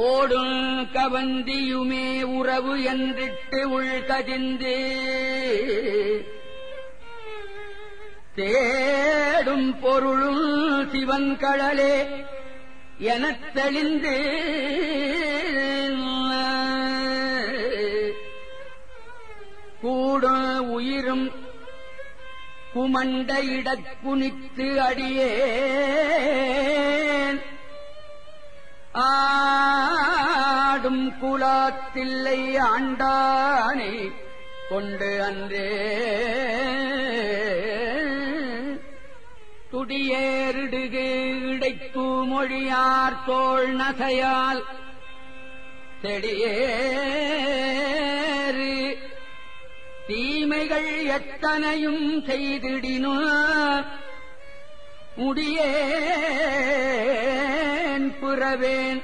ஓடும் கவந்தியுமே உறவு என்றிட்டு உள்கதிந்து தேடும் பொருளும் சிவன் கடலே எனத் தெளிந்து. கூட உயிரும் குமண்ட இடக்குனித்து ஆ ஆடும் குலாத்தில்லை ஆண்டானே கொண்டு அன்றே. துடியேறிடுகு இடைத்தூ மொழியார் தோல் நகையால் செடியேறு தீமைகள் எத்தனையும் செய்திடினோ முடியேன் புறவேன்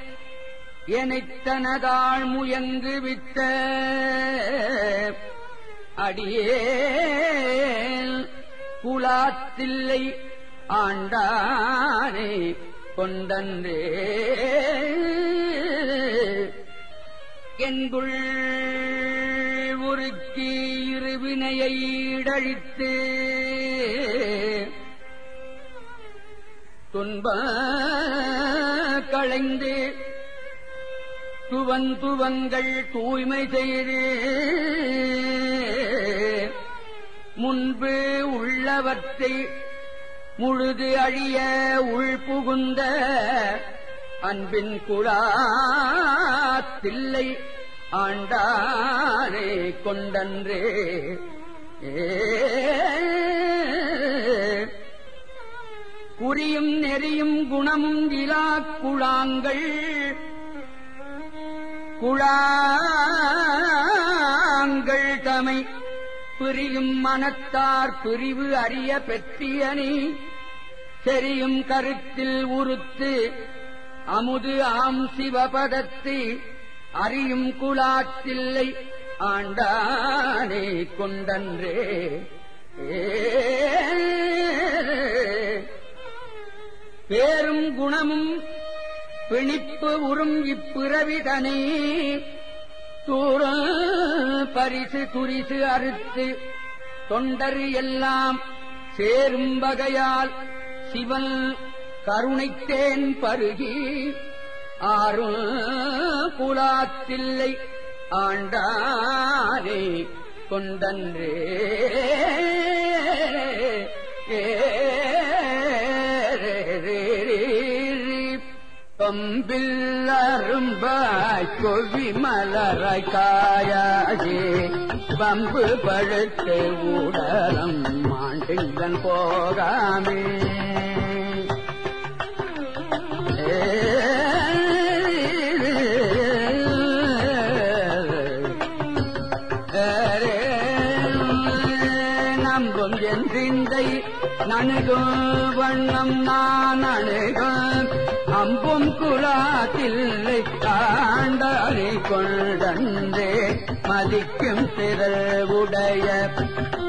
எனைத்தனதாள் முயங்கு விட்ட அடியே குலாத்தில்லை ஆண்டானே கொண்டன்றே. என்புள் உருக்கி இருவினையை இடழித்து துன்ப களைந்து துவன் துவங்கள் தூய்மை செய்து முன்பு உள்ளவற்றை முழுது அழிய உள்புகுந்த அன்பின் குழாத்தில்லை ஆண்டானே கொண்டன்றே. குறியும் நெறியும் குணமும் இலாக் குழாங்கள் குழாங்கள் தமை. பிரியும் மனத்தார் பிரிவு அறிய பெற்றியனி செரியும் கருத்தில் உறுத்து அமுது ஆம் சிவபதத்து. அறியும் குலாத்தில்லை ஆண்டானே கொண்டன்றே. பேரும் குணமும் பிணிப்பு உறும் இப்பிறவிதனே. தூர பரிசு துரிசு அறுத்து தொண்டர் எல்லாம் சேரும் வகையால் சிவன் கருணைத்தேன் பருகி ஆறும் குலாத்தில்லை ஆண்டானே கொண்டன்றே ஏ கொம்பில்லரும்பாய் கொவி மலராய் காயாகே பம்பு பழுத்து ஊடலம் மாண்டிங்கன் போகாமே நம்பும் என்றிந்தை நணுகும் வண்ணம் நான் அணுகும் அம்பும் குலாத்தில்லை தாண்டாரை கொண்டன்றே மதிக்கும் திரள் உடைய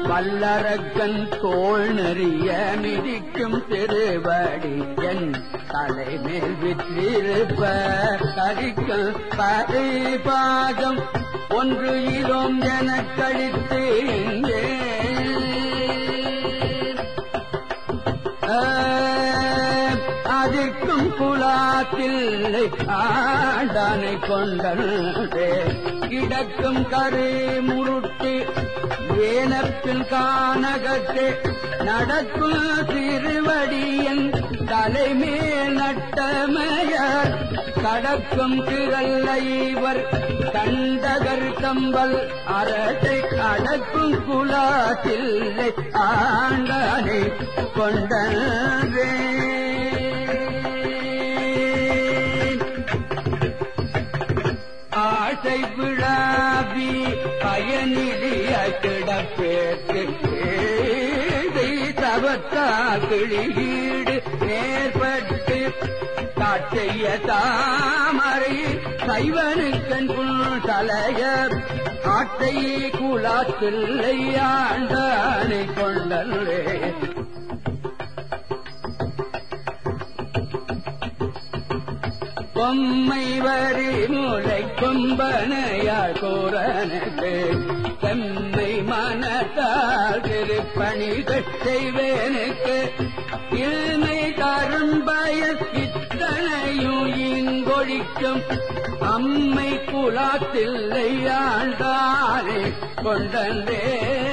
வல்லரக்கன் தோல் நெறிய மிதிக்கும் திருவடி என் தலைமேல் விற்றிருப்ப கரிக்கும் பரிபாகம் ஒன்று இலோம் எனக் கழித்து இங்கே அதிர்க்கும் குலாத்தில் ஆண்டானை கொண்டே கிடக்கும் கரு முருட்டு வேனப்பில் காணகத்து நடக்கும் திருவடியன் தலைமேல் நட்டமையார். கடக்கும் திரல்லைவர் கண்டகர் கம்பல் அரசை அடக்கும் குலாத்தில் ஆண்டானை கொண்டே தவத்தா கிளீடு நேர்பட்டு காட்டைய தாமரை சைவனுக்கன் புல் தலைய ஆட்டை குலாத்தில்லை ஆண்டானை கொண்டல்லே. பொம்மை வரி மூளை கொம்பனையார் கோரனுக்கு செம்மை மனத்தால் திருப்பணிகள் செய்வேனுக்கு. இல்மை தரும்பயர் இத்தனையும் இங்கொழிக்கும். அம்மை குலாத்தில்லை ஆண்டானே கொண்டே